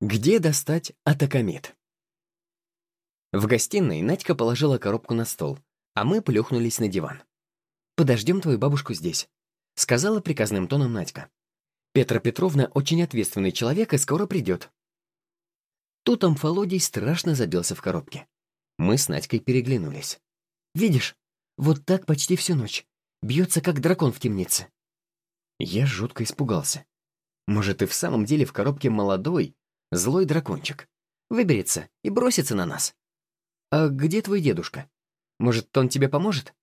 Где достать атакамид? В гостиной Надька положила коробку на стол, а мы плюхнулись на диван. «Подождем твою бабушку здесь», — сказала приказным тоном Надька. «Петра Петровна очень ответственный человек и скоро придет». Тут Амфолодий страшно забился в коробке. Мы с Надькой переглянулись. «Видишь, вот так почти всю ночь. Бьется, как дракон в темнице». Я жутко испугался. Может, и в самом деле в коробке молодой, злой дракончик. Выберется и бросится на нас. А где твой дедушка? Может, он тебе поможет?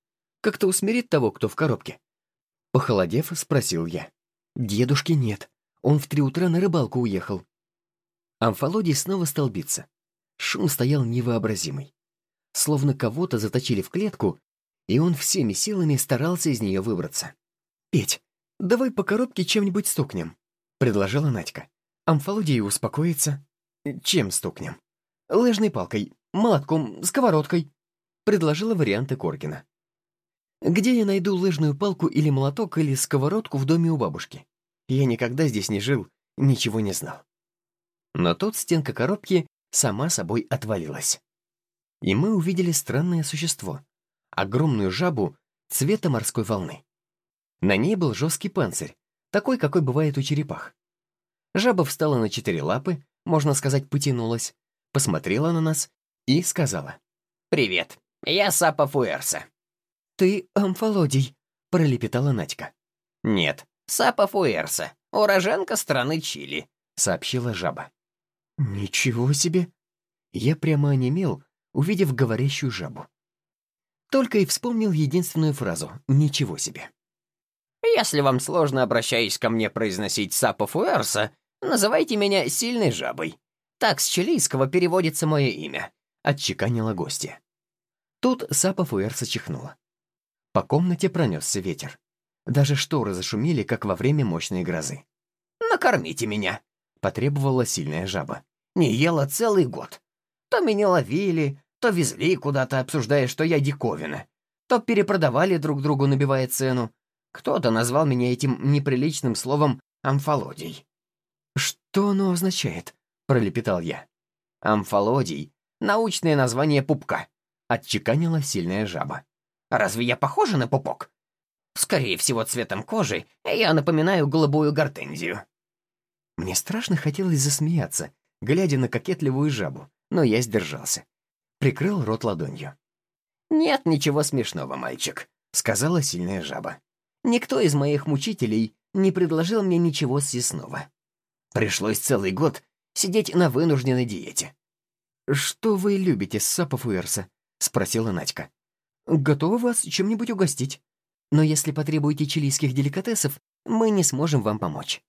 Как-то усмирит того, кто в коробке?» Похолодев, спросил я. «Дедушки нет. Он в три утра на рыбалку уехал». Амфолодий снова стал биться. Шум стоял невообразимый. Словно кого-то заточили в клетку, и он всеми силами старался из нее выбраться. «Петь, давай по коробке чем-нибудь стукнем», — предложила Надька. «Амфолодий успокоится». «Чем стукнем?» «Лыжной палкой, молотком, сковородкой», — предложила варианты Коркина. Где я найду лыжную палку или молоток, или сковородку в доме у бабушки? Я никогда здесь не жил, ничего не знал. Но тут стенка коробки сама собой отвалилась. И мы увидели странное существо. Огромную жабу цвета морской волны. На ней был жесткий панцирь, такой, какой бывает у черепах. Жаба встала на четыре лапы, можно сказать, потянулась, посмотрела на нас и сказала. «Привет, я Сапа Фуэрса. «Ты Амфолодий», — пролепетала Надька. «Нет, Сапа Фуэрса, уроженка страны Чили», — сообщила жаба. «Ничего себе!» Я прямо онемел, увидев говорящую жабу. Только и вспомнил единственную фразу «Ничего себе». «Если вам сложно, обращаясь ко мне, произносить Сапа Фуэрса, называйте меня сильной жабой. Так с чилийского переводится мое имя», — отчеканила гостья. Тут Сапа Фуэрса чихнула. По комнате пронесся ветер. Даже шторы зашумели, как во время мощной грозы. «Накормите меня», — потребовала сильная жаба. «Не ела целый год. То меня ловили, то везли куда-то, обсуждая, что я диковина. То перепродавали друг другу, набивая цену. Кто-то назвал меня этим неприличным словом «амфолодий». «Что оно означает?» — пролепетал я. «Амфолодий — научное название пупка», — отчеканила сильная жаба. Разве я похожа на пупок? Скорее всего, цветом кожи я напоминаю голубую гортензию. Мне страшно хотелось засмеяться, глядя на кокетливую жабу, но я сдержался. Прикрыл рот ладонью. «Нет ничего смешного, мальчик», — сказала сильная жаба. «Никто из моих мучителей не предложил мне ничего съестного. Пришлось целый год сидеть на вынужденной диете». «Что вы любите с сапов Уэрса?» — спросила Надька. Готовы вас чем-нибудь угостить. Но если потребуете чилийских деликатесов, мы не сможем вам помочь.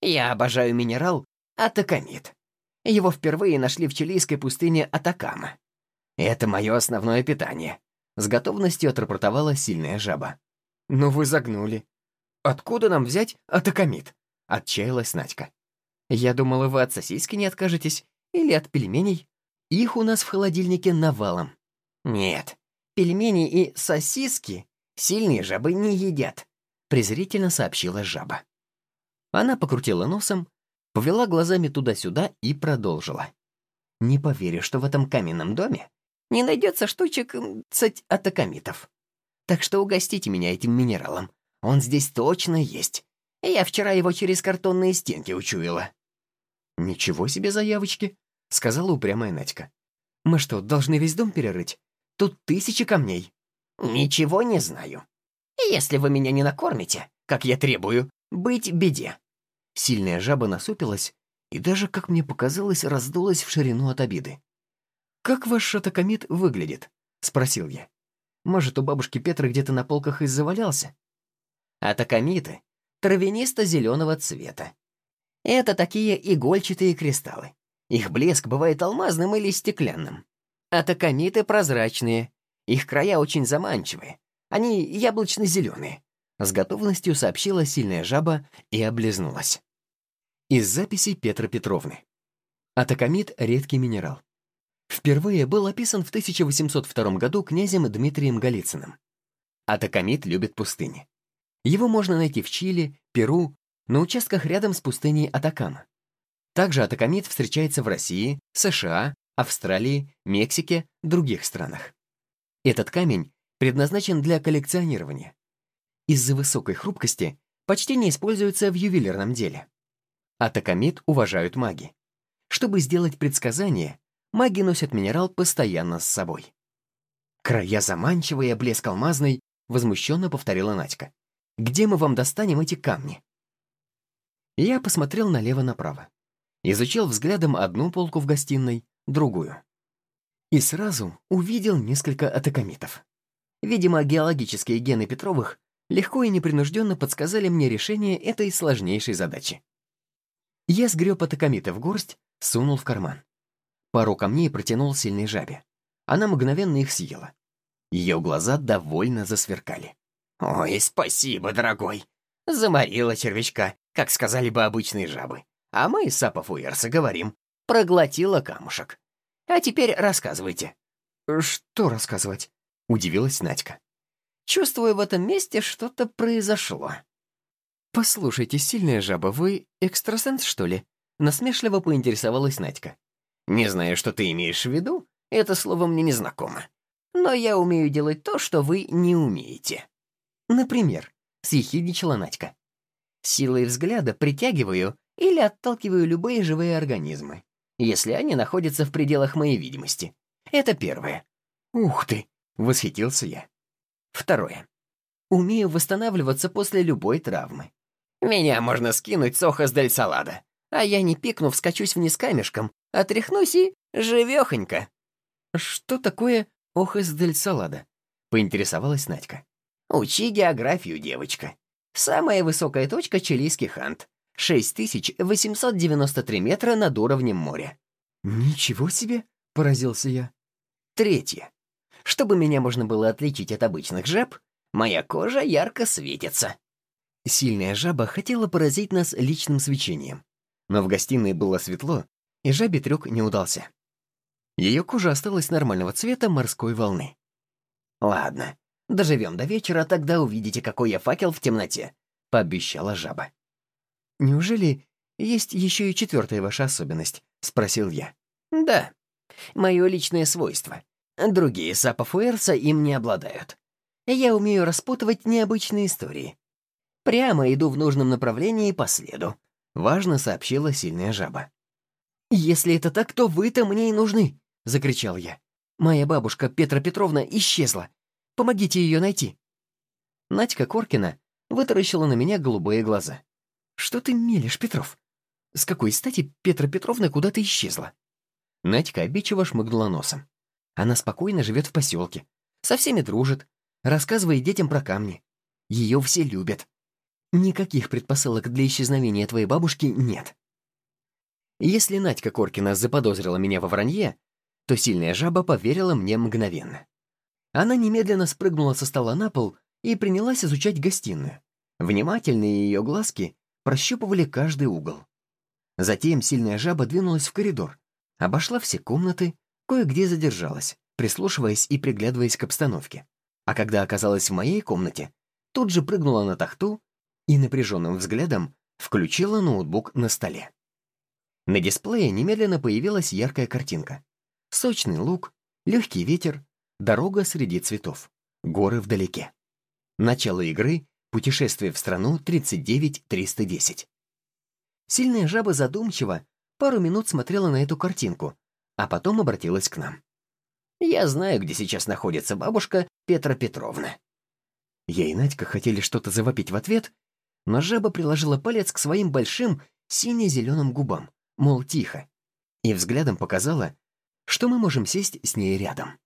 Я обожаю минерал атакамид. Его впервые нашли в чилийской пустыне Атакама. Это мое основное питание. С готовностью отрапортовала сильная жаба. «Ну вы загнули. Откуда нам взять атакамид?» — отчаялась Надька. «Я думала, вы от сосиски не откажетесь или от пельменей. Их у нас в холодильнике навалом». «Нет, Пельмени и сосиски сильные жабы не едят», — презрительно сообщила жаба. Она покрутила носом, повела глазами туда-сюда и продолжила. «Не поверю, что в этом каменном доме не найдется штучек цать атакамитов. Так что угостите меня этим минералом. Он здесь точно есть. Я вчера его через картонные стенки учуяла». «Ничего себе заявочки», — сказала упрямая Надька. «Мы что, должны весь дом перерыть? Тут тысячи камней». «Ничего не знаю. Если вы меня не накормите, как я требую, быть беде». Сильная жаба насупилась и даже, как мне показалось, раздулась в ширину от обиды. «Как ваш шатакамид выглядит?» — спросил я. «Может, у бабушки Петры где-то на полках и завалялся?» Атакамиты травянисто-зеленого цвета. Это такие игольчатые кристаллы. Их блеск бывает алмазным или стеклянным. Атакамиты прозрачные. Их края очень заманчивые. Они яблочно-зеленые. С готовностью сообщила сильная жаба и облизнулась. Из записей Петра Петровны. Атакамид — редкий минерал. Впервые был описан в 1802 году князем Дмитрием Голицыным. Атакамид любит пустыни. Его можно найти в Чили, Перу, на участках рядом с пустыней Атакама. Также атакамид встречается в России, США, Австралии, Мексике, других странах. Этот камень предназначен для коллекционирования. Из-за высокой хрупкости почти не используется в ювелирном деле. Атакамид уважают маги. Чтобы сделать предсказание, маги носят минерал постоянно с собой. «Края заманчивые, блеск алмазный», — возмущенно повторила Надька. «Где мы вам достанем эти камни?» Я посмотрел налево-направо. Изучил взглядом одну полку в гостиной, другую. И сразу увидел несколько атакамитов. Видимо, геологические гены Петровых легко и непринужденно подсказали мне решение этой сложнейшей задачи. Я сгреб атакамиты в горсть, сунул в карман. Пару камней протянул сильной жабе. Она мгновенно их съела. Ее глаза довольно засверкали. «Ой, спасибо, дорогой. Заморила червячка, как сказали бы обычные жабы. А мы, Сапов Уэрса, говорим, проглотила камушек. А теперь рассказывайте». «Что рассказывать?» — удивилась Надька. «Чувствую, в этом месте что-то произошло». «Послушайте, сильная жаба, вы экстрасенс, что ли?» Насмешливо поинтересовалась Надька. «Не знаю, что ты имеешь в виду. Это слово мне не знакомо. Но я умею делать то, что вы не умеете». «Например», — съехидничала Надька. «Силой взгляда притягиваю или отталкиваю любые живые организмы, если они находятся в пределах моей видимости. Это первое. «Ух ты!» — восхитился я. Второе. Умею восстанавливаться после любой травмы. Меня можно скинуть с Охас дель Салада, а я не пикну, вскочусь вниз камешком, отряхнусь и живехонько. «Что такое Охас дель Салада?» — поинтересовалась Надька. «Учи географию, девочка. Самая высокая точка — Чилийский Хант. 6893 метра над уровнем моря». «Ничего себе!» — поразился я. Третье. Чтобы меня можно было отличить от обычных жаб, моя кожа ярко светится. Сильная жаба хотела поразить нас личным свечением. Но в гостиной было светло, и жабе трюк не удался. Ее кожа осталась нормального цвета морской волны. «Ладно, доживем до вечера, тогда увидите, какой я факел в темноте», — пообещала жаба. «Неужели есть еще и четвертая ваша особенность?» — спросил я. «Да, мое личное свойство. Другие сапофуэрса им не обладают. Я умею распутывать необычные истории. Прямо иду в нужном направлении по следу», — важно сообщила сильная жаба. «Если это так, то вы-то мне и нужны!» — закричал я. «Моя бабушка Петра Петровна исчезла. Помогите ее найти!» Надька Коркина вытаращила на меня голубые глаза. «Что ты мелешь, Петров? С какой стати Петра Петровна куда-то исчезла?» Надька обидчиво шмыгнула носом. Она спокойно живет в поселке, со всеми дружит, рассказывает детям про камни. Ее все любят. Никаких предпосылок для исчезновения твоей бабушки нет. Если Надька Коркина заподозрила меня во вранье, то сильная жаба поверила мне мгновенно. Она немедленно спрыгнула со стола на пол и принялась изучать гостиную. Внимательные ее глазки прощупывали каждый угол. Затем сильная жаба двинулась в коридор, обошла все комнаты, кое-где задержалась, прислушиваясь и приглядываясь к обстановке. А когда оказалась в моей комнате, тут же прыгнула на тахту и напряженным взглядом включила ноутбук на столе. На дисплее немедленно появилась яркая картинка. Сочный луг, легкий ветер, дорога среди цветов, горы вдалеке. Начало игры Путешествие в страну 39310. Сильная жаба задумчиво пару минут смотрела на эту картинку, а потом обратилась к нам. «Я знаю, где сейчас находится бабушка Петра Петровна». Я и Надька хотели что-то завопить в ответ, но жаба приложила палец к своим большим сине-зеленым губам, мол, тихо, и взглядом показала, что мы можем сесть с ней рядом.